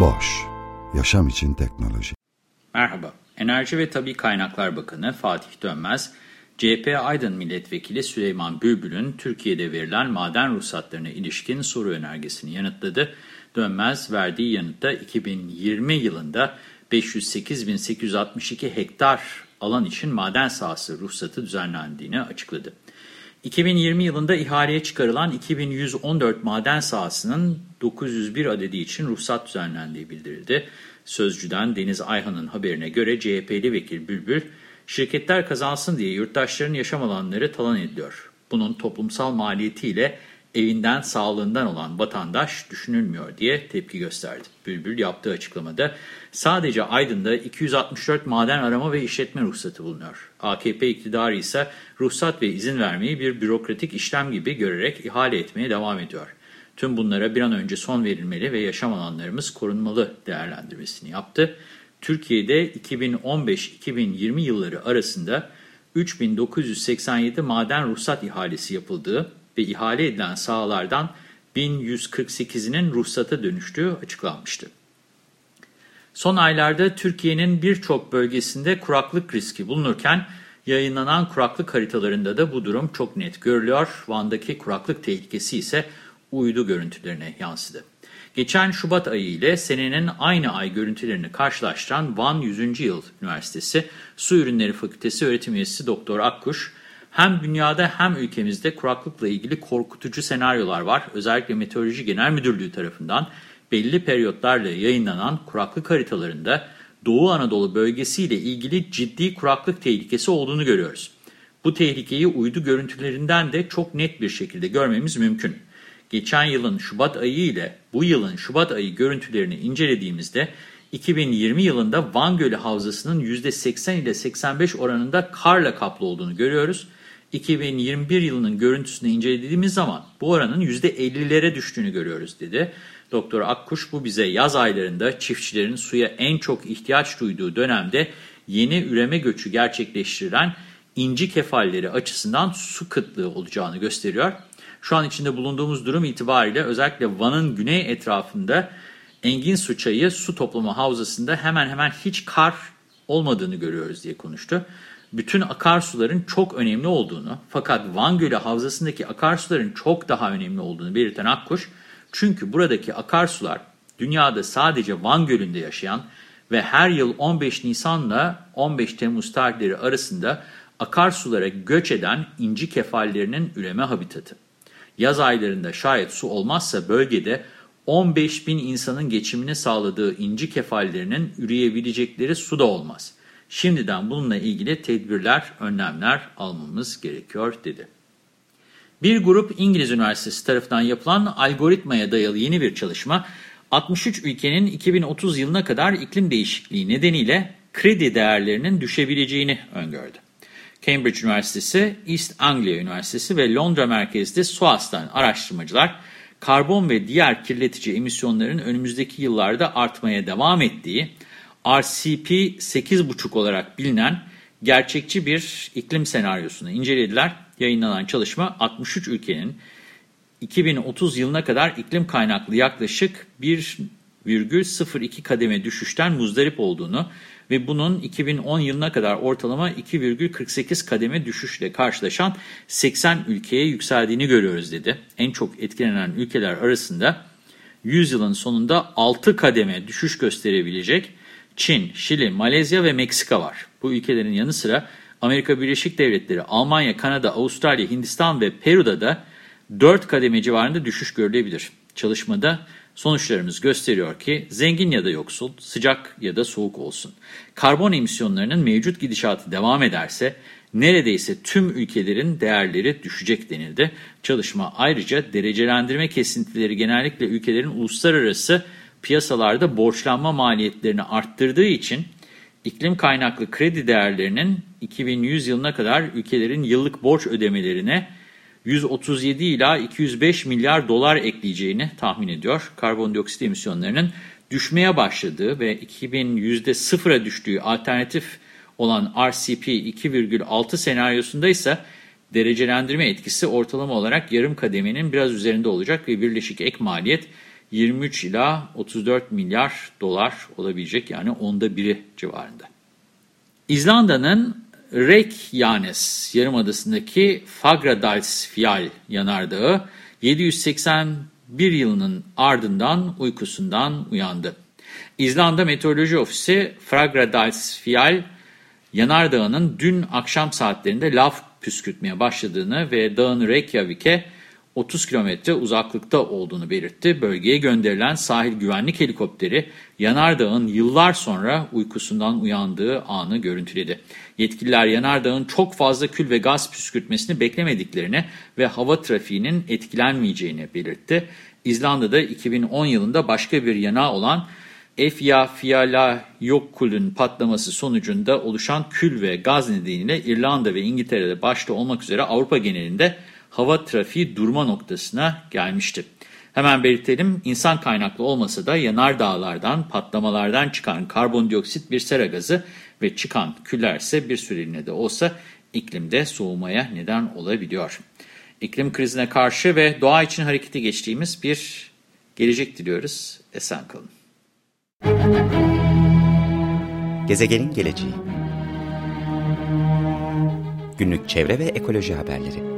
Boş, yaşam için teknoloji. Merhaba, Enerji ve Tabi Kaynaklar Bakanı Fatih Dönmez, CHP Aydın Milletvekili Süleyman Bülbül'ün Türkiye'de verilen maden ruhsatlarına ilişkin soru önergesini yanıtladı. Dönmez verdiği yanıtta 2020 yılında 508.862 hektar alan için maden sahası ruhsatı düzenlendiğini açıkladı. 2020 yılında ihaleye çıkarılan 2114 maden sahasının 901 adedi için ruhsat düzenlendiği bildirildi. Sözcüden Deniz Ayhan'ın haberine göre CHP'li vekil Bülbül, şirketler kazansın diye yurttaşların yaşam alanları talan ediliyor. Bunun toplumsal maliyetiyle evinden sağlığından olan vatandaş düşünülmüyor diye tepki gösterdi. Bülbül yaptığı açıklamada sadece Aydın'da 264 maden arama ve işletme ruhsatı bulunuyor. AKP iktidarı ise ruhsat ve izin vermeyi bir bürokratik işlem gibi görerek ihale etmeye devam ediyor. Tüm bunlara bir an önce son verilmeli ve yaşam alanlarımız korunmalı değerlendirmesini yaptı. Türkiye'de 2015-2020 yılları arasında 3987 maden ruhsat ihalesi yapıldığı ve ihale edilen sahalardan 1148'inin ruhsata dönüştüğü açıklanmıştı. Son aylarda Türkiye'nin birçok bölgesinde kuraklık riski bulunurken yayınlanan kuraklık haritalarında da bu durum çok net görülüyor. Van'daki kuraklık tehlikesi ise uydu görüntülerine yansıdı. Geçen Şubat ayı ile senenin aynı ay görüntülerini karşılaştıran Van 100. Yıl Üniversitesi Su Ürünleri Fakültesi öğretim üyesi Doktor Akkuş, hem dünyada hem ülkemizde kuraklıkla ilgili korkutucu senaryolar var. Özellikle Meteoroloji Genel Müdürlüğü tarafından belli periyotlarla yayınlanan kuraklık haritalarında Doğu Anadolu bölgesiyle ilgili ciddi kuraklık tehlikesi olduğunu görüyoruz. Bu tehlikeyi uydu görüntülerinden de çok net bir şekilde görmemiz mümkün. Geçen yılın Şubat ayı ile bu yılın Şubat ayı görüntülerini incelediğimizde 2020 yılında Van Gölü Havzası'nın %80 ile 85 oranında karla kaplı olduğunu görüyoruz. 2021 yılının görüntüsünü incelediğimiz zaman bu oranın %50'lere düştüğünü görüyoruz dedi. Doktor Akkuş bu bize yaz aylarında çiftçilerin suya en çok ihtiyaç duyduğu dönemde yeni üreme göçü gerçekleştirilen inci kefalleri açısından su kıtlığı olacağını gösteriyor. Şu an içinde bulunduğumuz durum itibariyle özellikle Van'ın güney etrafında Engin Su Çayı su toplama havzasında hemen hemen hiç kar olmadığını görüyoruz diye konuştu bütün akarsuların çok önemli olduğunu fakat Van Gölü Havzası'ndaki akarsuların çok daha önemli olduğunu belirten Akkuş, çünkü buradaki akarsular dünyada sadece Van Gölü'nde yaşayan ve her yıl 15 Nisan'la 15 Temmuz tarihleri arasında akarsulara göç eden inci kefallerinin üreme habitatı. Yaz aylarında şayet su olmazsa bölgede 15 bin insanın geçimini sağladığı inci kefallerinin üreyebilecekleri su da olmaz. Şimdiden bununla ilgili tedbirler, önlemler almamız gerekiyor dedi. Bir grup İngiliz Üniversitesi tarafından yapılan algoritmaya dayalı yeni bir çalışma, 63 ülkenin 2030 yılına kadar iklim değişikliği nedeniyle kredi değerlerinin düşebileceğini öngördü. Cambridge Üniversitesi, East Anglia Üniversitesi ve Londra merkezli SOAS'tan araştırmacılar, karbon ve diğer kirletici emisyonların önümüzdeki yıllarda artmaya devam ettiği, RCP 8.5 olarak bilinen gerçekçi bir iklim senaryosunu incelediler. Yayınlanan çalışma 63 ülkenin 2030 yılına kadar iklim kaynaklı yaklaşık 1,02 kademe düşüşten muzdarip olduğunu ve bunun 2010 yılına kadar ortalama 2,48 kademe düşüşle karşılaşan 80 ülkeye yükseldiğini görüyoruz dedi. En çok etkilenen ülkeler arasında 100 yılın sonunda 6 kademe düşüş gösterebilecek Çin, Şili, Malezya ve Meksika var. Bu ülkelerin yanı sıra Amerika Birleşik Devletleri, Almanya, Kanada, Avustralya, Hindistan ve Peru'da da 4 kademe civarında düşüş görülebilir. Çalışmada sonuçlarımız gösteriyor ki zengin ya da yoksul, sıcak ya da soğuk olsun. Karbon emisyonlarının mevcut gidişatı devam ederse neredeyse tüm ülkelerin değerleri düşecek denildi. Çalışma ayrıca derecelendirme kesintileri genellikle ülkelerin uluslararası piyasalarda borçlanma maliyetlerini arttırdığı için iklim kaynaklı kredi değerlerinin 2100 yılına kadar ülkelerin yıllık borç ödemelerine 137 ila 205 milyar dolar ekleyeceğini tahmin ediyor. Karbondioksit emisyonlarının düşmeye başladığı ve 2000 sıfıra düştüğü alternatif olan RCP 2,6 senaryosunda ise derecelendirme etkisi ortalama olarak yarım kademenin biraz üzerinde olacak ve birleşik ek maliyet 23 ila 34 milyar dolar olabilecek yani onda biri civarında. İzlanda'nın Reykjanes yarımadasındaki Fagradalsfjall yanardağı 781 yılının ardından uykusundan uyandı. İzlanda Meteoroloji Ofisi Fagradalsfjall yanardağının dün akşam saatlerinde lav püskürtmeye başladığını ve dağın Reykjavik'e 30 kilometre uzaklıkta olduğunu belirtti. Bölgeye gönderilen sahil güvenlik helikopteri Yanardağ'ın yıllar sonra uykusundan uyandığı anı görüntüledi. Yetkililer Yanardağ'ın çok fazla kül ve gaz püskürtmesini beklemediklerini ve hava trafiğinin etkilenmeyeceğini belirtti. İzlanda'da 2010 yılında başka bir yanağı olan Eyjafjallajökull'ün patlaması sonucunda oluşan kül ve gaz nedeniyle İrlanda ve İngiltere'de başta olmak üzere Avrupa genelinde hava trafiği durma noktasına gelmişti. Hemen belirtelim insan kaynaklı olmasa da yanardağlardan patlamalardan çıkan karbondioksit bir sera gazı ve çıkan küller ise bir süreliğine de olsa iklimde soğumaya neden olabiliyor. İklim krizine karşı ve doğa için harekete geçtiğimiz bir gelecek diliyoruz. Esen kalın. Gezegenin geleceği Günlük çevre ve ekoloji haberleri